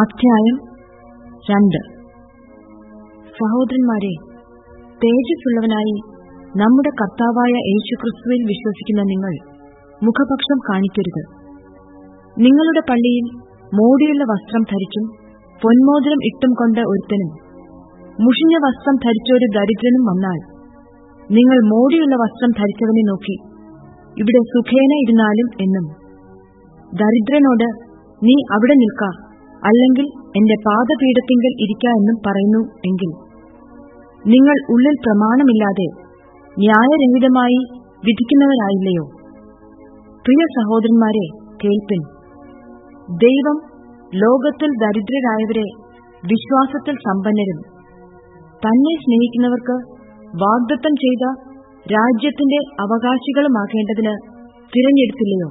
അധ്യായം രണ്ട്. സഹോദരന്മാരെ തേജസ്സുള്ളവനായി നമ്മുടെ കർത്താവായ യേശുക്രിസ്തുവിൽ വിശ്വസിക്കുന്ന നിങ്ങൾ മുഖപക്ഷം കാണിക്കരുത്. നിങ്ങളുടെ പള്ളിയിൽ മോടിയുള്ള വസ്ത്രം ധരിച്ചും പൊന്മോതിരം ഇട്ടും കൊണ്ട് ഒരുത്തനും മുഷിഞ്ഞ വസ്ത്രം ധരിച്ചൊരു ദരിദ്രനും വന്നാൽ നിങ്ങൾ മോടിയുള്ള വസ്ത്രം ധരിച്ചവനെ നോക്കി ഇവിടെ സുഖേന ഇരുന്നാലും എന്നും ദരിദ്രനോട് നീ അവിടെ നിൽക്ക അല്ലെങ്കിൽ എന്റെ പാദപീഠത്തിങ്കൽ ഇരിക്ക എന്നും പറയുന്നു എങ്കിൽ. നിങ്ങൾ ഉള്ളിൽ പ്രമാണമില്ലാതെ ന്യായരഹിതമായി വിധിക്കുന്നവരായില്ലയോ? പ്രിയ സഹോദരന്മാരെ കേൾപ്പിൻ. ദൈവം ലോകത്തിൽ ദരിദ്രരായവരെ വിശ്വാസത്തിൽ സമ്പന്നരും. തന്നെ സ്നേഹിക്കുന്നവർക്ക് വാഗ്ദത്തം ചെയ്ത രാജ്യത്തിന്റെ അവകാശികളുമാകേണ്ടതിന് തിരഞ്ഞെടുത്തില്ലയോ?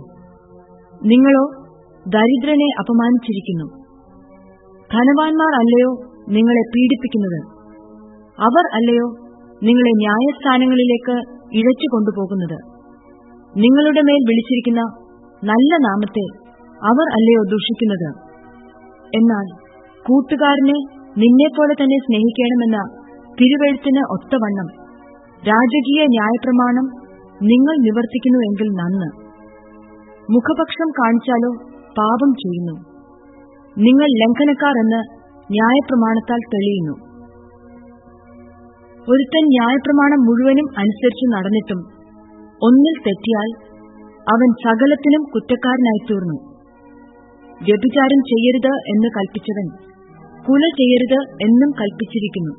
നിങ്ങളോ ദരിദ്രനെ അപമാനിച്ചിരിക്കുന്നു. ധനവാന്മാർ അല്ലയോ നിങ്ങളെ പീഡിപ്പിക്കുന്നത്? അവർ അല്ലയോ നിങ്ങളെ ന്യായസ്ഥാനങ്ങളിലേക്ക് ഇഴച്ചു കൊണ്ടുപോകുന്നത്? നിങ്ങളുടെ മേൽ വിളിച്ചിരിക്കുന്ന നല്ല നാമത്തെ അവർ അല്ലയോ ദുഷിക്കുന്നത്? എന്നാൽ കൂട്ടുകാരനെ നിന്നെപ്പോലെ തന്നെ സ്നേഹിക്കണമെന്ന തിരുവെഴുത്തിന് ഒത്തവണ്ണം രാജകീയ ന്യായപ്രമാണം നിങ്ങൾ നിവർത്തിക്കുന്നുവെങ്കിൽ നന്ന്. മുഖപക്ഷം കാണിച്ചാലോ പാപം ചെയ്യുന്നു. നിങ്ങൾ ലംഘനക്കാർ എന്ന് ന്യായപ്രമാണത്താൽ തെളിയുന്നു. ഒരുത്തൻ ന്യായപ്രമാണം മുഴുവനും അനുസരിച്ച് നടന്നിട്ടും ഒന്നിൽ തെറ്റിയാൽ അവൻ സകലത്തിനും കുറ്റക്കാരനായി തീർന്നു. വ്യഭിചാരം ചെയ്യരുത് എന്ന് കൽപ്പിച്ചവൻ കുല ചെയ്യരുത് എന്നും കൽപ്പിച്ചിരിക്കുന്നു.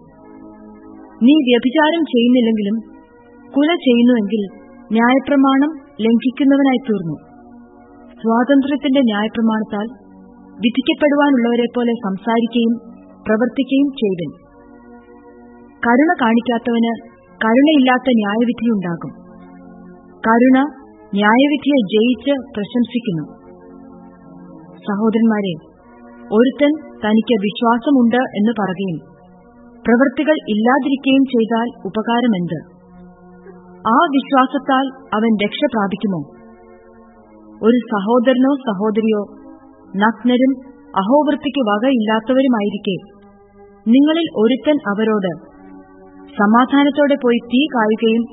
നീ വ്യഭിചാരം ചെയ്യുന്നില്ലെങ്കിലും കുല ചെയ്യുന്നുവെങ്കിൽ ന്യായപ്രമാണം ലംഘിക്കുന്നവനായി തീർന്നു. സ്വാതന്ത്ര്യത്തിന്റെ ന്യായപ്രമാണത്താൽ വിധിക്കപ്പെടുവാനുള്ളവരെ പോലെ സംസാരിക്കുകയും പ്രവർത്തിക്കുകയും ചെയ്തൻ. കരുണ കാണിക്കാത്തവന് കരുണയില്ലാത്ത ന്യായവിധിയുണ്ടാകും കരുണ ന്യായവിധിയെ ജയിച്ച് പ്രശംസിക്കുന്നു. സഹോദരന്മാരെ ഒരുത്തൻ തനിക്ക് വിശ്വാസമുണ്ട് എന്ന് പറയുകയും പ്രവൃത്തികൾ ഇല്ലാതിരിക്കുകയും ചെയ്താൽ ഉപകാരമെന്ത്? ആ വിശ്വാസത്താൽ അവൻ രക്ഷ പ്രാപിക്കുമോ? ഒരു സഹോദരനോ സഹോദരിയോ നഗ്നരും അഹോവൃത്തിക്ക് വകയില്ലാത്തവരുമായിരിക്കെ. നിങ്ങളിൽ ഒരുത്തൻ അവരോട് സമാധാനത്തോടെ പോയി തീ കായുകയും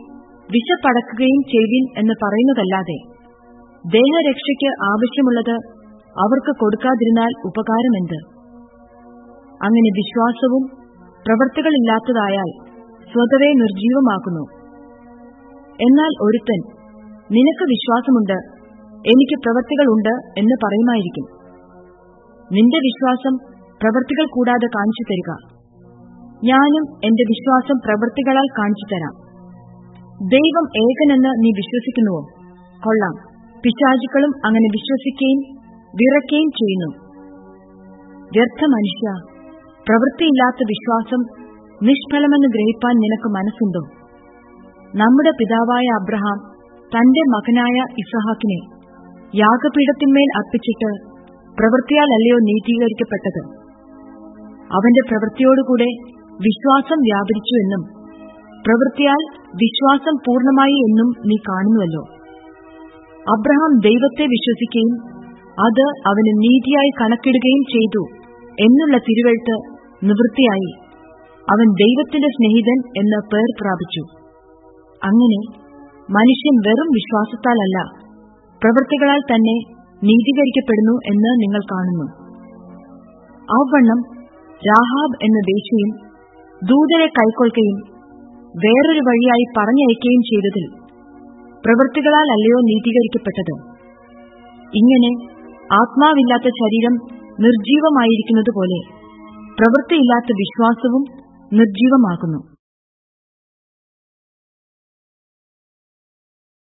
വിശപ്പടക്കുകയും ചെയ്വിൻ എന്ന് പറയുന്നതല്ലാതെ ദേഹരക്ഷയ്ക്ക് ആവശ്യമുള്ളത് അവർക്ക് കൊടുക്കാതിരുന്നാൽ ഉപകാരമെന്ത്? അങ്ങനെ വിശ്വാസവും പ്രവൃത്തികളില്ലാത്തതായാൽ സ്വതവേ നിർജീവമാക്കുന്നു എന്നാൽ ഒരുത്തൻ നിനക്ക് വിശ്വാസമുണ്ട് എനിക്ക് പ്രവൃത്തികളുണ്ട് എന്ന് പറയുമായിരിക്കും. നിന്റെ വിശ്വാസം പ്രവൃത്തികൾ കൂടാതെ കാണിച്ചു തരിക. ഞാനും എന്റെ വിശ്വാസം പ്രവൃത്തികളാൽ കാണിച്ചു തരാം. ദൈവം ഏകനെന്ന് നീ വിശ്വസിക്കുന്നുവോ? കൊള്ളാം. പിശാചുക്കളും അങ്ങനെ വിശ്വസിക്കുകയും വിറക്കുകയും ചെയ്യുന്നു. വ്യർത്ഥ മനുഷ്യ പ്രവൃത്തിയില്ലാത്ത വിശ്വാസം നിഷ്ഫലമെന്ന് ഗ്രഹിപ്പാൻ നിനക്ക് മനസ്സുണ്ടോ? നമ്മുടെ പിതാവായ അബ്രഹാം തന്റെ മകനായ ഇസഹാക്കിനെ യാഗപീഠത്തിന്മേൽ അർപ്പിച്ചിട്ട് പ്രവൃത്തിയാലല്ലയോ നീതീകരിക്കപ്പെട്ടത്? അവന്റെ പ്രവൃത്തിയോടുകൂടെ വിശ്വാസം വ്യാപരിച്ചു എന്നും പ്രവൃത്തിയാൽ വിശ്വാസം പൂർണമായി എന്നും നീ കാണുന്നുവല്ലോ. അബ്രഹാം ദൈവത്തെ വിശ്വസിക്കുകയും അത് അവന് നീതിയായി കണക്കിടുകയും ചെയ്തു എന്നുള്ള തിരുവെഴുത്ത് നിവൃത്തിയായി അവൻ ദൈവത്തിന്റെ സ്നേഹിതൻ എന്ന് പേർ പ്രാപിച്ചു. അങ്ങനെ മനുഷ്യൻ വെറും വിശ്വാസത്താലല്ല പ്രവൃത്തികളാൽ തന്നെ നീതീകരിക്കപ്പെടുന്നു എന്ന് നിങ്ങൾ കാണുന്നു. അവണ്ണം രാഹാബ് എന്ന ദേശീയും ദൂതരെ കൈക്കൊള്ളുകയും വേറൊരു വഴിയായി പറഞ്ഞയക്കുകയും ചെയ്തതിൽ പ്രവൃത്തികളാൽ അല്ലയോ നീതീകരിക്കപ്പെട്ടത്. ഇങ്ങനെ ആത്മാവില്ലാത്ത ശരീരം നിർജീവമായിരിക്കുന്നതുപോലെ പ്രവൃത്തിയില്ലാത്ത വിശ്വാസവും നിർജീവമാകുന്നു